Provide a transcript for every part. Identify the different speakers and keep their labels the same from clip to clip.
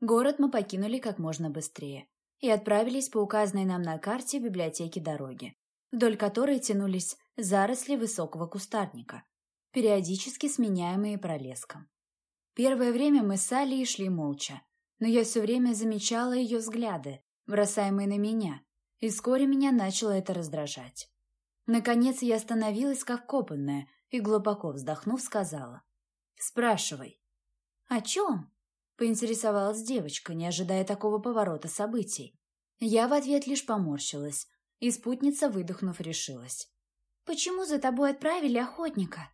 Speaker 1: Город мы покинули как можно быстрее и отправились по указанной нам на карте библиотеки дороги, вдоль которой тянулись заросли высокого кустарника, периодически сменяемые пролеском. Первое время мы с Алией шли молча, но я все время замечала ее взгляды, бросаемые на меня, и вскоре меня начало это раздражать. Наконец я остановилась как копанная и, глубоко вздохнув, сказала. «Спрашивай». «О чем?» — поинтересовалась девочка, не ожидая такого поворота событий. Я в ответ лишь поморщилась, и спутница, выдохнув, решилась. «Почему за тобой отправили охотника?»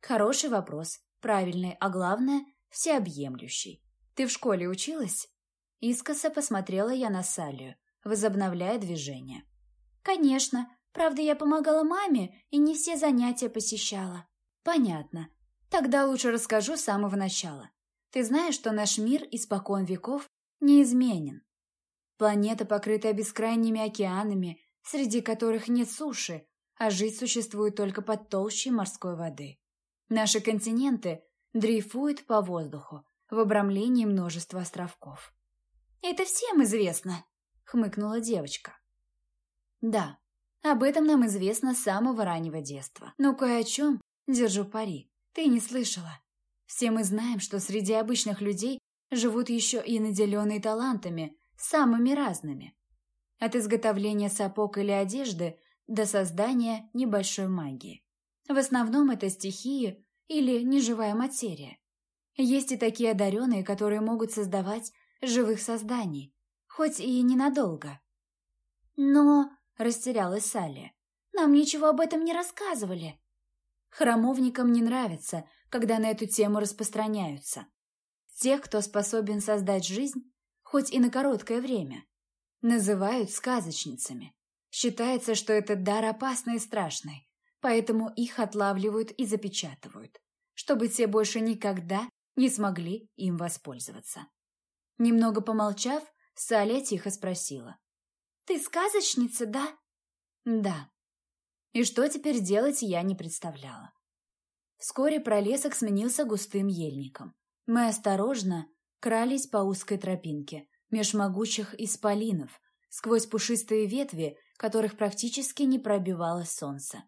Speaker 1: «Хороший вопрос, правильный, а главное — всеобъемлющий. Ты в школе училась?» Искоса посмотрела я на Салию, возобновляя движение. «Конечно. Правда, я помогала маме и не все занятия посещала». «Понятно. Тогда лучше расскажу с самого начала. Ты знаешь, что наш мир испокон веков неизменен. Планета, покрытая бескрайними океанами, среди которых нет суши, а жить существует только под толщей морской воды. Наши континенты дрейфуют по воздуху в обрамлении множества островков. «Это всем известно», — хмыкнула девочка. «Да, об этом нам известно с самого раннего детства. Но кое о чем, держу пари, ты не слышала. Все мы знаем, что среди обычных людей живут еще и наделенные талантами, самыми разными. От изготовления сапог или одежды до создания небольшой магии. В основном это стихии или неживая материя. Есть и такие одаренные, которые могут создавать живых созданий, хоть и ненадолго. Но, растерялась Салли, нам ничего об этом не рассказывали. Храмовникам не нравится, когда на эту тему распространяются. Тех, кто способен создать жизнь, хоть и на короткое время, называют сказочницами. Считается, что этот дар опасный и страшный, поэтому их отлавливают и запечатывают, чтобы те больше никогда не смогли им воспользоваться. Немного помолчав, Саля тихо спросила. «Ты сказочница, да?» «Да». И что теперь делать, я не представляла. Вскоре пролесок сменился густым ельником. Мы осторожно крались по узкой тропинке, меж могучих исполинов, сквозь пушистые ветви, которых практически не пробивало солнце.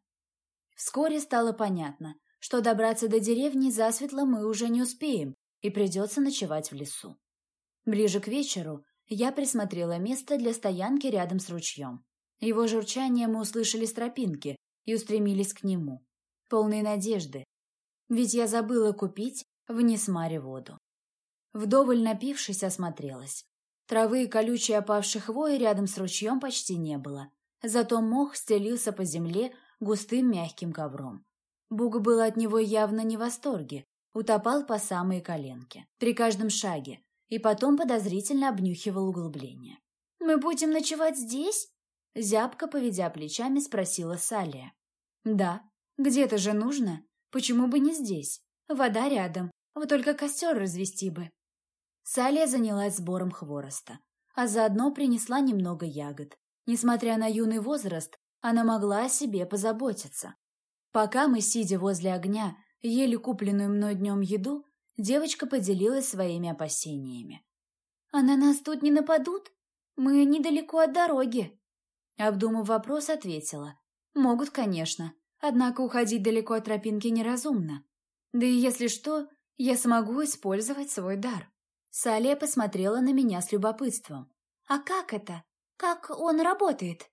Speaker 1: Вскоре стало понятно, что добраться до деревни засветло мы уже не успеем, и придется ночевать в лесу. Ближе к вечеру я присмотрела место для стоянки рядом с ручьем. Его журчание мы услышали с тропинки и устремились к нему, полные надежды, ведь я забыла купить в Несмаре воду. Вдоволь напившись, осмотрелась. Травы и колючей опавшей хвои рядом с ручьем почти не было, зато мох стелился по земле густым мягким ковром. Буг был от него явно не в восторге, утопал по самые коленки, при каждом шаге, и потом подозрительно обнюхивал углубление. «Мы будем ночевать здесь?» Зябко, поведя плечами, спросила Салия. «Да. Где-то же нужно. Почему бы не здесь? Вода рядом. Вот только костер развести бы». Салия занялась сбором хвороста, а заодно принесла немного ягод. Несмотря на юный возраст, она могла о себе позаботиться. Пока мы, сидя возле огня, ели купленную мной днем еду, девочка поделилась своими опасениями. «А на нас тут не нападут? Мы недалеко от дороги». Обдумав вопрос, ответила. «Могут, конечно, однако уходить далеко от тропинки неразумно. Да и если что, я смогу использовать свой дар». Салия посмотрела на меня с любопытством. «А как это? Как он работает?»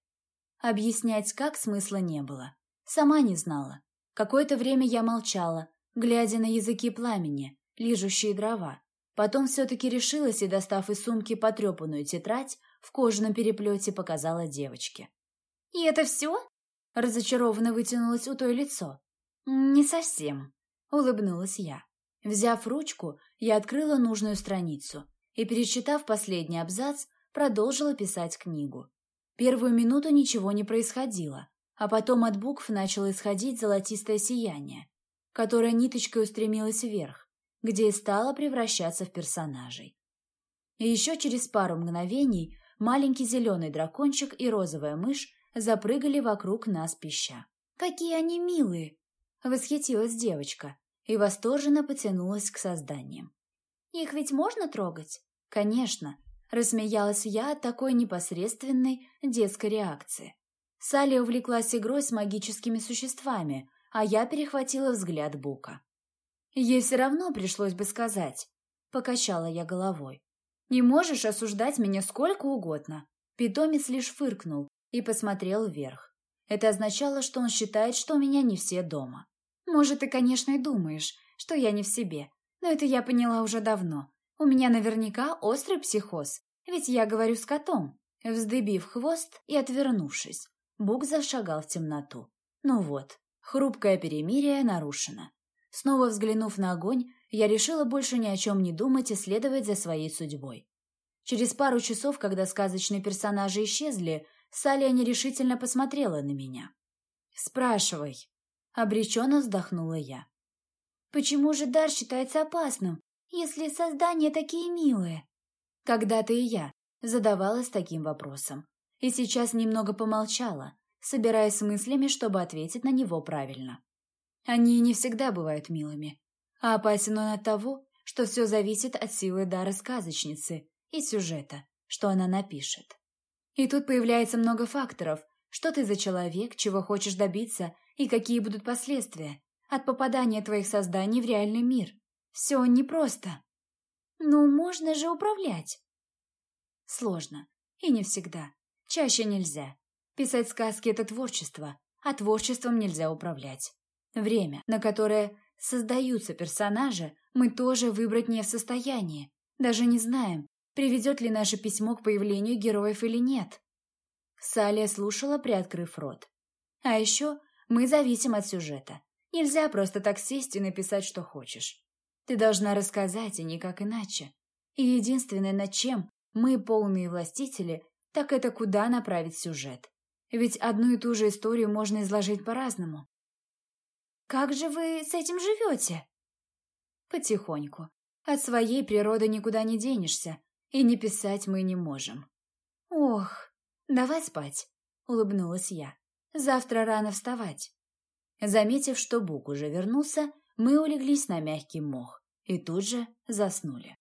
Speaker 1: Объяснять как смысла не было. Сама не знала. Какое-то время я молчала, глядя на языки пламени, лижущие дрова. Потом все-таки решилась и, достав из сумки потрепанную тетрадь, в кожаном переплете показала девочке. «И это все?» Разочарованно вытянулось у той лицо. «Не совсем», — улыбнулась я. Взяв ручку, я открыла нужную страницу и, перечитав последний абзац, продолжила писать книгу. Первую минуту ничего не происходило, а потом от букв начало исходить золотистое сияние, которое ниточкой устремилось вверх, где и стало превращаться в персонажей. И еще через пару мгновений маленький зеленый дракончик и розовая мышь запрыгали вокруг нас пища. «Какие они милые!» — восхитилась девочка, и восторженно потянулась к созданиям. «Их ведь можно трогать?» — Конечно, рассмеялась я от такой непосредственной детской реакции. Салли увлеклась игрой с магическими существами, а я перехватила взгляд Бука. Ей все равно пришлось бы сказать. Покачала я головой. Не можешь осуждать меня сколько угодно. Питомец лишь фыркнул и посмотрел вверх. Это означало, что он считает, что у меня не все дома. Может, ты, конечно, и думаешь, что я не в себе, но это я поняла уже давно. У меня наверняка острый психоз, ведь я говорю с котом. Вздыбив хвост и отвернувшись, Бук зашагал в темноту. Ну вот, хрупкое перемирие нарушено. Снова взглянув на огонь, я решила больше ни о чем не думать и следовать за своей судьбой. Через пару часов, когда сказочные персонажи исчезли, Салия нерешительно посмотрела на меня. «Спрашивай», — обреченно вздохнула я. «Почему же дар считается опасным, если создания такие милые?» Когда-то и я задавалась таким вопросом, и сейчас немного помолчала, собираясь с мыслями, чтобы ответить на него правильно. Они не всегда бывают милыми, а опасен он от того, что все зависит от силы дара сказочницы и сюжета, что она напишет. И тут появляется много факторов, что ты за человек, чего хочешь добиться и какие будут последствия от попадания твоих созданий в реальный мир. Все непросто. Ну, можно же управлять. Сложно. И не всегда. Чаще нельзя. Писать сказки – это творчество, а творчеством нельзя управлять. Время, на которое создаются персонажи, мы тоже выбрать не в состоянии. Даже не знаем, приведет ли наше письмо к появлению героев или нет. Салия слушала, приоткрыв рот. А еще мы зависим от сюжета. Нельзя просто так сесть и написать, что хочешь. Ты должна рассказать, и никак иначе. И единственное, над чем мы, полные властители, так это куда направить сюжет. Ведь одну и ту же историю можно изложить по-разному. «Как же вы с этим живете?» «Потихоньку. От своей природы никуда не денешься, и не писать мы не можем». «Ох, давай спать», — улыбнулась я. «Завтра рано вставать». Заметив, что Бук уже вернулся, мы улеглись на мягкий мох и тут же заснули.